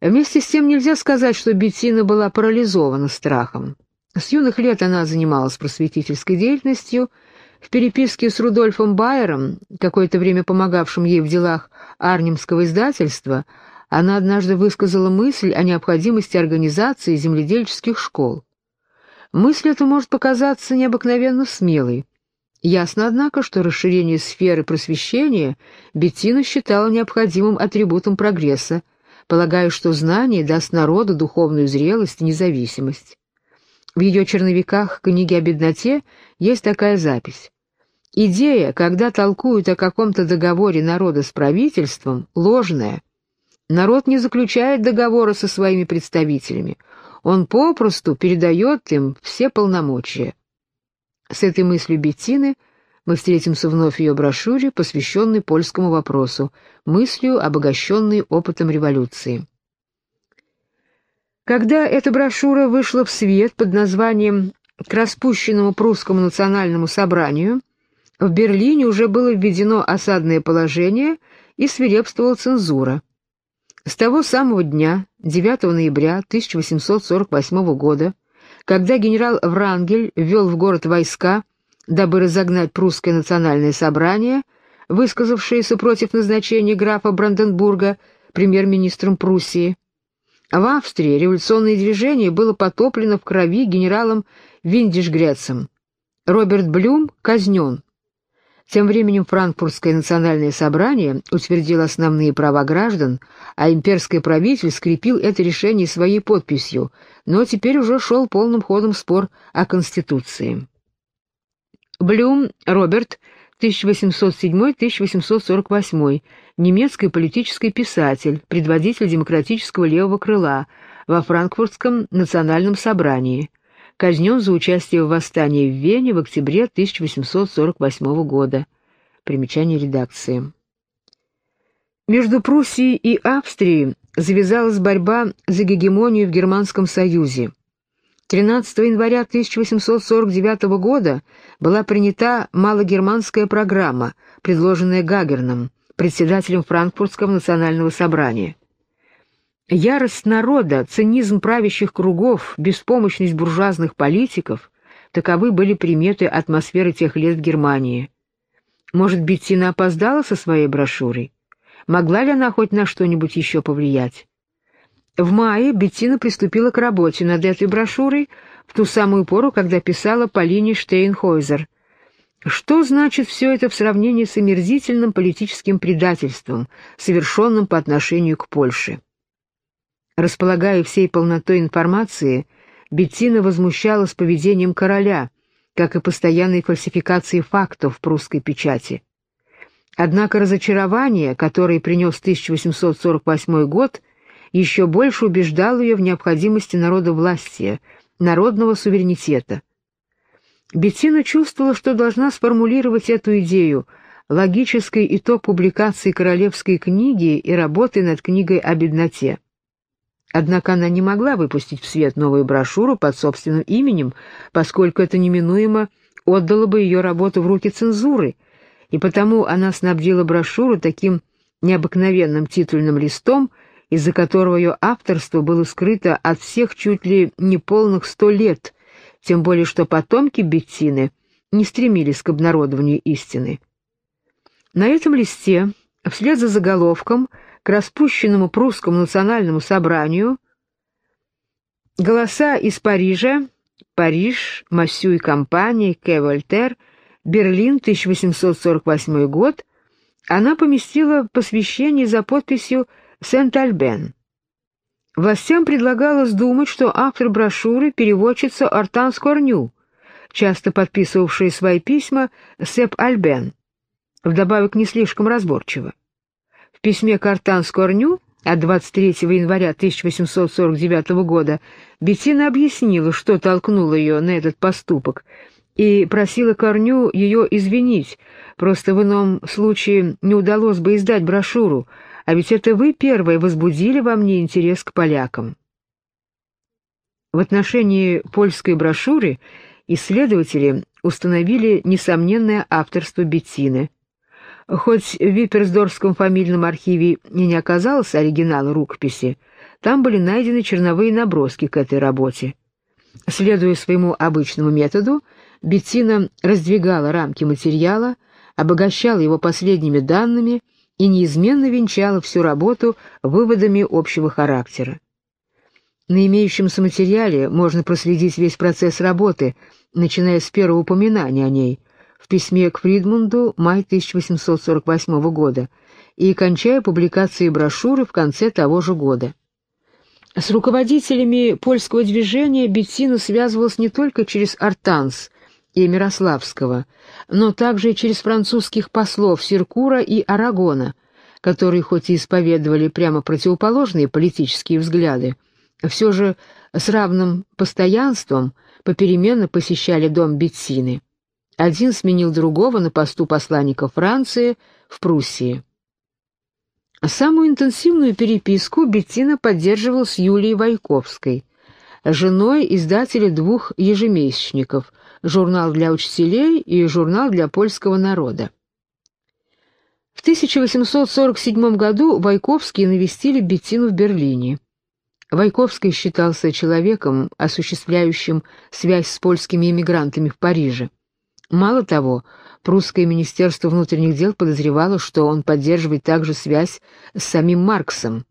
Вместе с тем нельзя сказать, что Беттина была парализована страхом. С юных лет она занималась просветительской деятельностью, в переписке с Рудольфом Байером, какое-то время помогавшим ей в делах Арнемского издательства, она однажды высказала мысль о необходимости организации земледельческих школ. Мысль эта может показаться необыкновенно смелой. Ясно, однако, что расширение сферы просвещения Беттина считала необходимым атрибутом прогресса, полагая, что знание даст народу духовную зрелость и независимость. В ее черновиках книги о бедноте есть такая запись. Идея, когда толкуют о каком-то договоре народа с правительством, ложная. Народ не заключает договора со своими представителями, он попросту передает им все полномочия. С этой мыслью Беттины мы встретимся вновь в ее брошюре, посвященной польскому вопросу, мыслью, обогащенной опытом революции. Когда эта брошюра вышла в свет под названием «К распущенному прусскому национальному собранию», в Берлине уже было введено осадное положение и свирепствовала цензура. С того самого дня, 9 ноября 1848 года, когда генерал Врангель ввел в город войска, дабы разогнать прусское национальное собрание, высказавшееся против назначения графа Бранденбурга премьер-министром Пруссии. В Австрии революционное движение было потоплено в крови генералом Виндишгрецем. Роберт Блюм казнен. Тем временем Франкфуртское национальное собрание утвердило основные права граждан, а имперский правитель скрепил это решение своей подписью, но теперь уже шел полным ходом спор о Конституции. Блюм Роберт, 1807-1848, немецкий политический писатель, предводитель демократического левого крыла во Франкфуртском национальном собрании, казнен за участие в восстании в Вене в октябре 1848 года. Примечание редакции. Между Пруссией и Австрией завязалась борьба за гегемонию в Германском Союзе. 13 января 1849 года была принята малогерманская программа, предложенная Гагерном, председателем Франкфуртского национального собрания. Ярость народа, цинизм правящих кругов, беспомощность буржуазных политиков — таковы были приметы атмосферы тех лет в Германии. Может, Беттина опоздала со своей брошюрой? Могла ли она хоть на что-нибудь еще повлиять? В мае Беттина приступила к работе над этой брошюрой в ту самую пору, когда писала Полине Штейнхойзер. Что значит все это в сравнении с омерзительным политическим предательством, совершенным по отношению к Польше? Располагая всей полнотой информации, Беттина возмущалась поведением короля, как и постоянной фальсификацией фактов в прусской печати. Однако разочарование, которое принес 1848 год, еще больше убеждало ее в необходимости народовластия, народного суверенитета. Беттина чувствовала, что должна сформулировать эту идею, логический итог публикации королевской книги и работы над книгой о бедноте. Однако она не могла выпустить в свет новую брошюру под собственным именем, поскольку это неминуемо отдало бы ее работу в руки цензуры, и потому она снабдила брошюру таким необыкновенным титульным листом, из-за которого ее авторство было скрыто от всех чуть ли не полных сто лет, тем более что потомки Беттины не стремились к обнародованию истины. На этом листе, вслед за заголовком – к распущенному прусскому национальному собранию голоса из Парижа, Париж, Массю и компания, К. Вольтер, Берлин, 1848 год, она поместила посвящение за подписью «Сент-Альбен». Властям предлагалось думать, что автор брошюры — переводчица Артанс Корню, часто подписывавшая свои письма Сеп Альбен, вдобавок не слишком разборчиво. В письме Картан Корню от 23 января 1849 года Беттина объяснила, что толкнуло ее на этот поступок, и просила Корню ее извинить, просто в ином случае не удалось бы издать брошюру, а ведь это вы первые возбудили во мне интерес к полякам. В отношении польской брошюры исследователи установили несомненное авторство Беттины – Хоть в Випперсдорфском фамильном архиве и не оказалось оригинала рукописи, там были найдены черновые наброски к этой работе. Следуя своему обычному методу, Беттина раздвигала рамки материала, обогащала его последними данными и неизменно венчала всю работу выводами общего характера. На имеющемся материале можно проследить весь процесс работы, начиная с первого упоминания о ней в письме к Фридмунду май 1848 года и кончая публикацией брошюры в конце того же года. С руководителями польского движения Беттина связывалась не только через Артанс и Мирославского, но также и через французских послов Сиркура и Арагона, которые хоть и исповедовали прямо противоположные политические взгляды, все же с равным постоянством попеременно посещали дом Беттины. Один сменил другого на посту посланника Франции в Пруссии. Самую интенсивную переписку Беттина поддерживал с Юлией Вайковской, женой издателя двух ежемесячников «Журнал для учителей» и «Журнал для польского народа». В 1847 году Вайковские навестили Беттину в Берлине. Вайковский считался человеком, осуществляющим связь с польскими эмигрантами в Париже. Мало того, прусское министерство внутренних дел подозревало, что он поддерживает также связь с самим Марксом.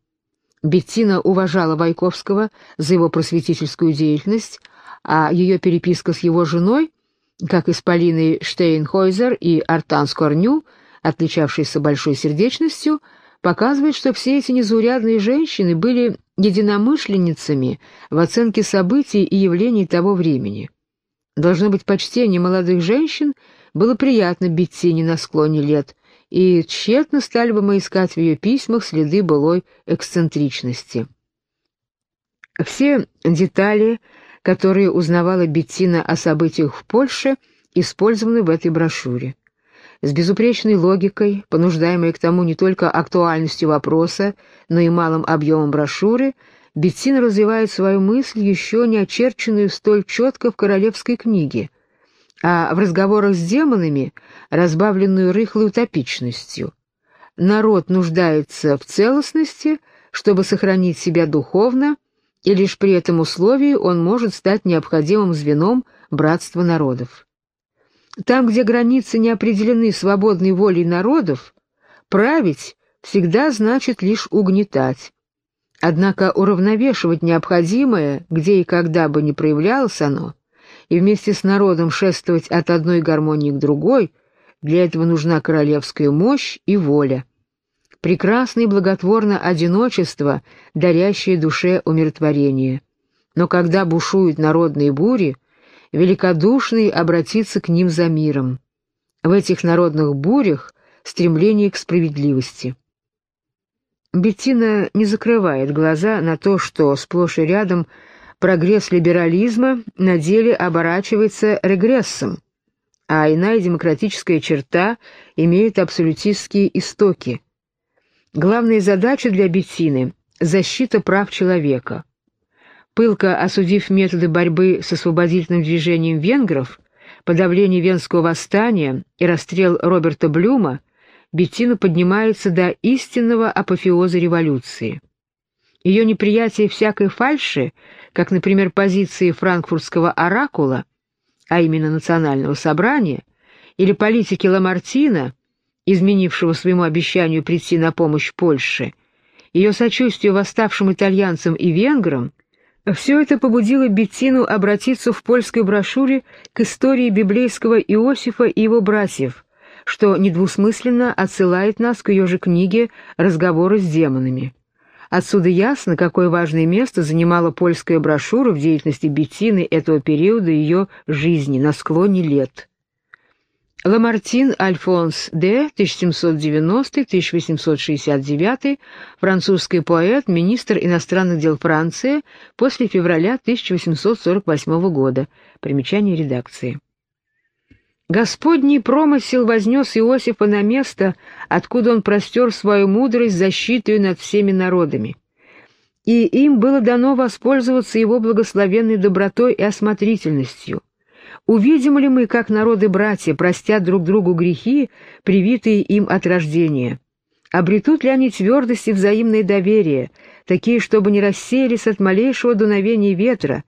Беттина уважала Вайковского за его просветительскую деятельность, а ее переписка с его женой, как и с Полиной Штейнхойзер и Артан Скорню, отличавшейся большой сердечностью, показывает, что все эти незаурядные женщины были единомышленницами в оценке событий и явлений того времени. Должно быть, почтение молодых женщин было приятно Беттине на склоне лет, и тщетно стали бы мы искать в ее письмах следы былой эксцентричности. Все детали, которые узнавала Беттина о событиях в Польше, использованы в этой брошюре с безупречной логикой, понуждаемой к тому не только актуальностью вопроса, но и малым объемом брошюры, Беттин развивает свою мысль, еще не очерченную столь четко в королевской книге, а в разговорах с демонами, разбавленную рыхлой утопичностью. Народ нуждается в целостности, чтобы сохранить себя духовно, и лишь при этом условии он может стать необходимым звеном братства народов. Там, где границы не определены свободной волей народов, править всегда значит лишь угнетать. Однако уравновешивать необходимое, где и когда бы ни проявлялось оно, и вместе с народом шествовать от одной гармонии к другой, для этого нужна королевская мощь и воля. Прекрасно и благотворно одиночество, дарящее душе умиротворение. Но когда бушуют народные бури, великодушный обратиться к ним за миром. В этих народных бурях стремление к справедливости. Беттина не закрывает глаза на то, что сплошь и рядом прогресс либерализма на деле оборачивается регрессом, а иная демократическая черта имеет абсолютистские истоки. Главная задача для Беттины – защита прав человека – Пылко осудив методы борьбы с освободительным движением венгров, подавление Венского восстания и расстрел Роберта Блюма, Беттина поднимается до истинного апофеоза революции. Ее неприятие всякой фальши, как, например, позиции франкфуртского оракула, а именно национального собрания, или политики Ламартина, изменившего своему обещанию прийти на помощь Польше, ее сочувствие восставшим итальянцам и венграм – все это побудило Беттину обратиться в польской брошюре к истории библейского Иосифа и его братьев, что недвусмысленно отсылает нас к ее же книге «Разговоры с демонами». Отсюда ясно, какое важное место занимала польская брошюра в деятельности Беттины этого периода ее жизни на склоне лет. Ламартин Альфонс Д. 1790-1869, французский поэт, министр иностранных дел Франции после февраля 1848 года. Примечание редакции. Господний промысел вознес Иосифа на место, откуда он простер свою мудрость защитою над всеми народами. И им было дано воспользоваться его благословенной добротой и осмотрительностью. Увидим ли мы, как народы-братья простят друг другу грехи, привитые им от рождения? Обретут ли они твердость и взаимное доверие, такие, чтобы не рассеялись от малейшего дуновения ветра,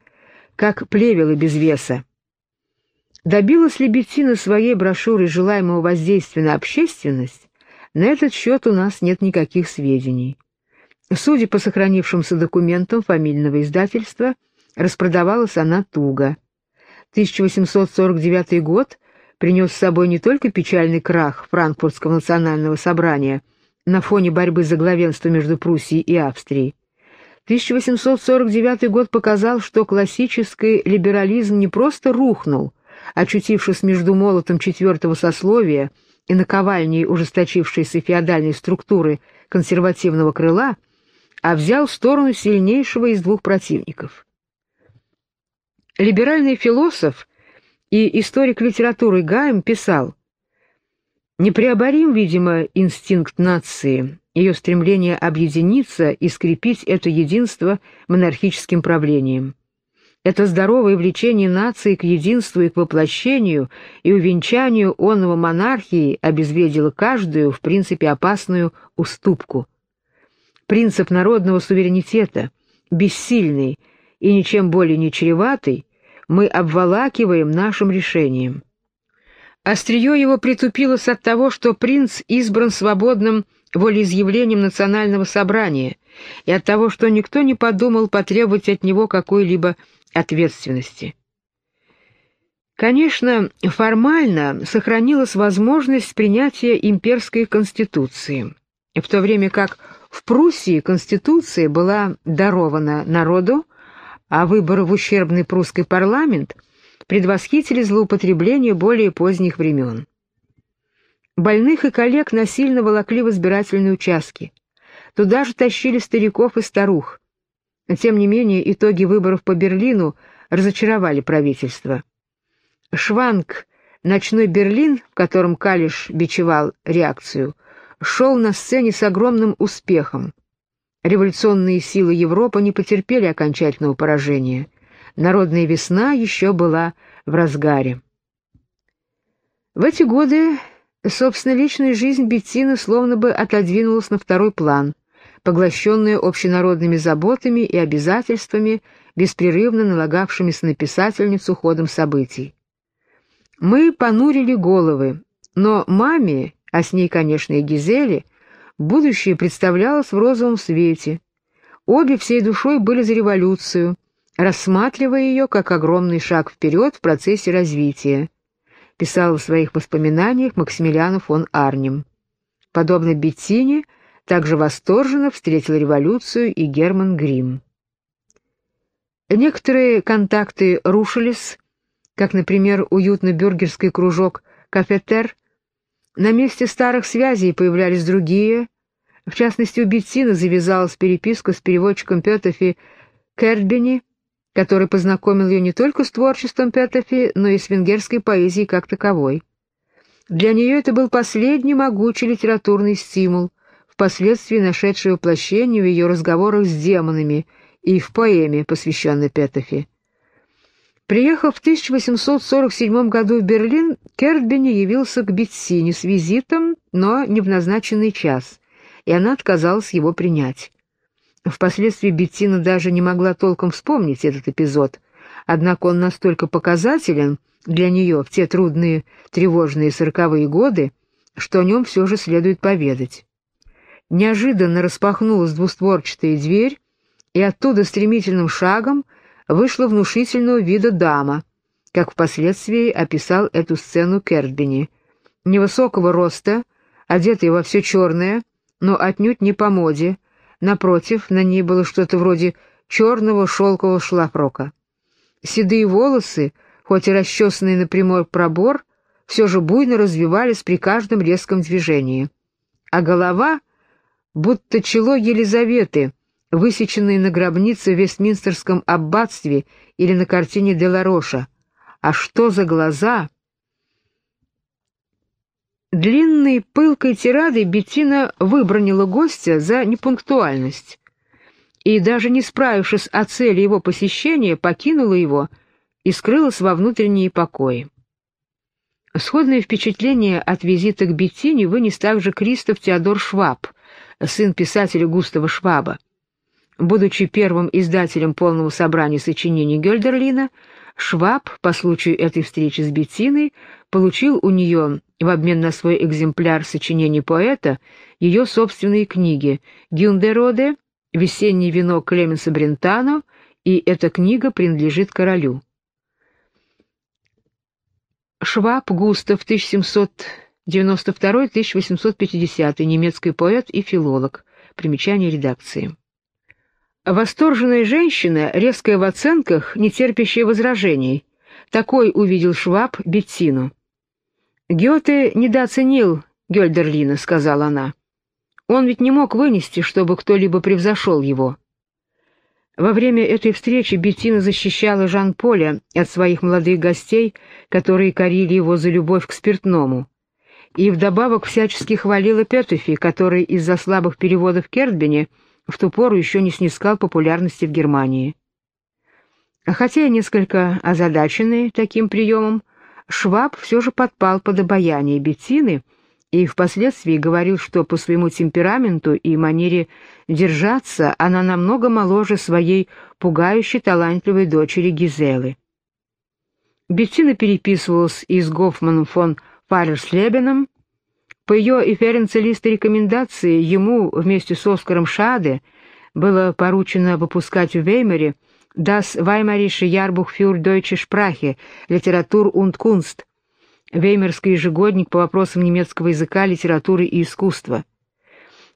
как плевелы без веса? Добилась ли Беттина своей брошюрой желаемого воздействия на общественность? На этот счет у нас нет никаких сведений. Судя по сохранившимся документам фамильного издательства, распродавалась она туго. 1849 год принес с собой не только печальный крах Франкфуртского национального собрания на фоне борьбы за главенство между Пруссией и Австрией. 1849 год показал, что классический либерализм не просто рухнул, очутившись между молотом четвертого сословия и наковальней ужесточившейся феодальной структуры консервативного крыла, а взял сторону сильнейшего из двух противников. Либеральный философ и историк литературы Гайм писал, «Непреоборим, видимо, инстинкт нации, ее стремление объединиться и скрепить это единство монархическим правлением. Это здоровое влечение нации к единству и к воплощению и увенчанию онного монархии обезвредило каждую, в принципе, опасную уступку. Принцип народного суверенитета, бессильный и ничем более не чреватый, мы обволакиваем нашим решением. Острие его притупилось от того, что принц избран свободным волеизъявлением национального собрания и от того, что никто не подумал потребовать от него какой-либо ответственности. Конечно, формально сохранилась возможность принятия имперской конституции, в то время как в Пруссии конституция была дарована народу, а выборы в ущербный прусский парламент предвосхитили злоупотребление более поздних времен. Больных и коллег насильно волокли в избирательные участки. Туда же тащили стариков и старух. Тем не менее, итоги выборов по Берлину разочаровали правительство. Шванг, ночной Берлин, в котором Калиш бичевал реакцию, шел на сцене с огромным успехом. Революционные силы Европы не потерпели окончательного поражения. Народная весна еще была в разгаре. В эти годы, собственно, личная жизнь Беттины словно бы отодвинулась на второй план поглощенная общенародными заботами и обязательствами, беспрерывно налагавшимися на писательницу ходом событий. Мы понурили головы, но маме, а с ней, конечно, и Гизеле, будущее представлялось в розовом свете. Обе всей душой были за революцию, рассматривая ее как огромный шаг вперед в процессе развития, писал в своих воспоминаниях Максимилиан фон Арнем. Подобно Беттине, также восторженно встретил революцию и Герман Грим. Некоторые контакты рушились, как, например, уютно-бюргерский кружок «Кафетер». На месте старых связей появлялись другие. В частности, у Беттина завязалась переписка с переводчиком Петофи Кердбени, который познакомил ее не только с творчеством Петофи, но и с венгерской поэзией как таковой. Для нее это был последний могучий литературный стимул, впоследствии нашедший воплощение в ее разговорах с демонами и в поэме, посвященной Петофе. Приехав в 1847 году в Берлин, Кертбени явился к Бетсине с визитом, но не в назначенный час, и она отказалась его принять. Впоследствии Беттина даже не могла толком вспомнить этот эпизод, однако он настолько показателен для нее в те трудные, тревожные сороковые годы, что о нем все же следует поведать. Неожиданно распахнулась двустворчатая дверь, и оттуда стремительным шагом вышла внушительного вида дама, как впоследствии описал эту сцену Кертбини. Невысокого роста, одетая во все черное, но отнюдь не по моде, напротив, на ней было что-то вроде черного шелкового шлафрока. Седые волосы, хоть и расчесанные на прямой пробор, все же буйно развивались при каждом резком движении. А голова будто чело Елизаветы, высеченное на гробнице в Вестминстерском аббатстве или на картине Делароша. А что за глаза? Длинной пылкой тирадой Беттина выбронила гостя за непунктуальность и, даже не справившись о цели его посещения, покинула его и скрылась во внутренние покои. Сходное впечатление от визита к Беттине вынес также Кристоф Теодор Шваб, сын писателя Густава Шваба. Будучи первым издателем полного собрания сочинений Гёльдерлина, Шваб по случаю этой встречи с Беттиной получил у нее в обмен на свой экземпляр сочинений поэта ее собственные книги «Гюндероде», «Весеннее вино Клеменса Брентано» и эта книга принадлежит королю. Шваб Густав, 1792-1850, немецкий поэт и филолог. Примечание редакции. Восторженная женщина, резкая в оценках, не терпящая возражений. Такой увидел Шваб Беттину. «Гёте недооценил Гёльдерлина», — сказала она. «Он ведь не мог вынести, чтобы кто-либо превзошел его». Во время этой встречи Беттина защищала Жан-Поля от своих молодых гостей, которые корили его за любовь к спиртному. И вдобавок всячески хвалила Петуфи, который из-за слабых переводов Кертбене в ту пору еще не снискал популярности в Германии. Хотя и несколько озадаченный таким приемом, Шваб все же подпал под обаяние Беттины — и впоследствии говорил, что по своему темпераменту и манере держаться она намного моложе своей пугающе талантливой дочери Гизелы. Беттина переписывалась и с Гофманом фон Фалерслебеном. По ее эференцелистой рекомендации ему вместе с Оскаром Шаде было поручено выпускать в Веймаре «Das Weimarische Jahrbuch für Deutsche Sprache» «Литератур und Kunst», Веймерский ежегодник по вопросам немецкого языка, литературы и искусства.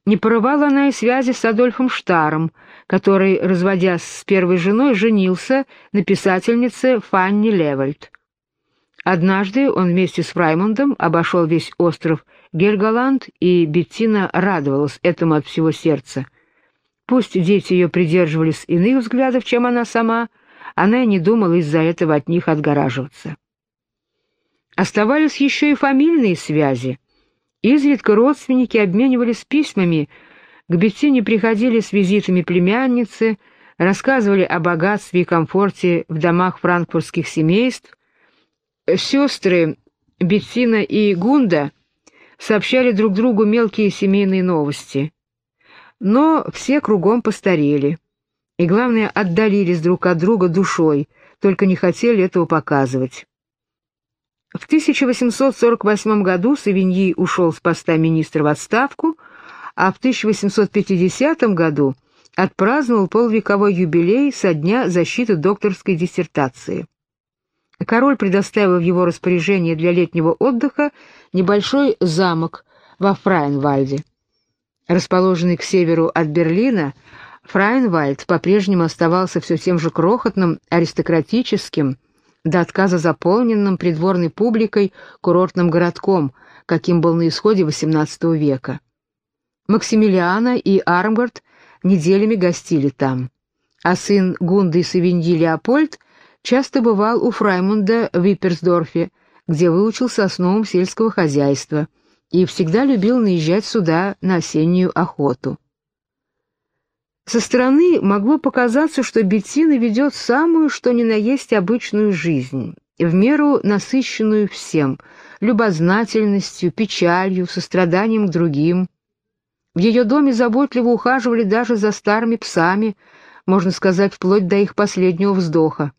Не порывала она и связи с Адольфом Штаром, который, разводясь с первой женой, женился на писательнице Фанни Левальд. Однажды он вместе с Фраймондом обошел весь остров Гельголанд, и Беттина радовалась этому от всего сердца. Пусть дети ее придерживались иных взглядов, чем она сама, она и не думала из-за этого от них отгораживаться. Оставались еще и фамильные связи. Изредка родственники обменивались письмами, к Беттине приходили с визитами племянницы, рассказывали о богатстве и комфорте в домах франкфуртских семейств. Сестры Беттина и Гунда сообщали друг другу мелкие семейные новости. Но все кругом постарели. И, главное, отдалились друг от друга душой, только не хотели этого показывать. В 1848 году Савиньи ушел с поста министра в отставку, а в 1850 году отпраздновал полвековой юбилей со дня защиты докторской диссертации. Король предоставил в его распоряжение для летнего отдыха небольшой замок во Фрайнвальде. Расположенный к северу от Берлина, Фрайнвальд по-прежнему оставался все тем же крохотным аристократическим, до отказа заполненным придворной публикой курортным городком, каким был на исходе XVIII века. Максимилиана и Армгард неделями гостили там, а сын Гунды и Савиньи Леопольд часто бывал у Фраймунда в Випперсдорфе, где выучился основам сельского хозяйства и всегда любил наезжать сюда на осеннюю охоту. Со стороны могло показаться, что Беттина ведет самую, что ни на есть, обычную жизнь, в меру насыщенную всем, любознательностью, печалью, состраданием к другим. В ее доме заботливо ухаживали даже за старыми псами, можно сказать, вплоть до их последнего вздоха.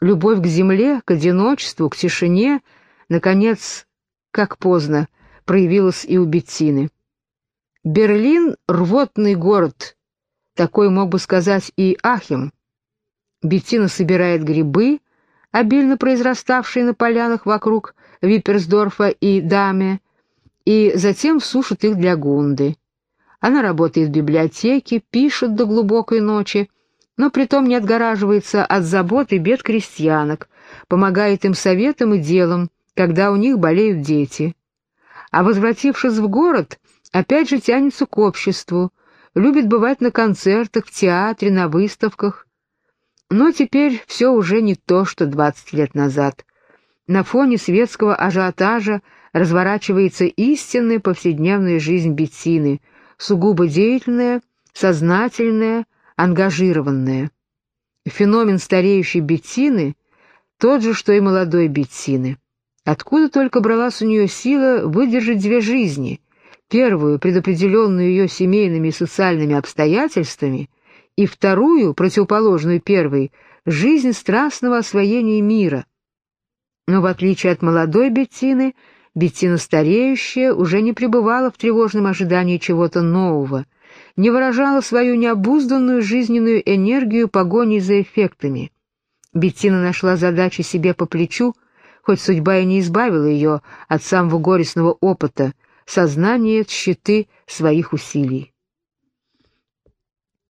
Любовь к земле, к одиночеству, к тишине, наконец, как поздно, проявилась и у Беттины. Берлин — рвотный город, такой мог бы сказать и Ахим. Беттина собирает грибы, обильно произраставшие на полянах вокруг Випперсдорфа и Даме, и затем сушит их для Гунды. Она работает в библиотеке, пишет до глубокой ночи, но притом не отгораживается от забот и бед крестьянок, помогает им советом и делом, когда у них болеют дети. А возвратившись в город, опять же тянется к обществу, любит бывать на концертах, в театре, на выставках. Но теперь все уже не то, что 20 лет назад. На фоне светского ажиотажа разворачивается истинная повседневная жизнь Беттины, сугубо деятельная, сознательная, ангажированная. Феномен стареющей Беттины тот же, что и молодой Беттины. Откуда только бралась у нее сила выдержать две жизни, первую, предопределенную ее семейными и социальными обстоятельствами, и вторую, противоположную первой, жизнь страстного освоения мира. Но в отличие от молодой Беттины, Беттина стареющая уже не пребывала в тревожном ожидании чего-то нового, не выражала свою необузданную жизненную энергию погоней за эффектами. Беттина нашла задачи себе по плечу, хоть судьба и не избавила ее от самого горестного опыта, сознания щиты своих усилий.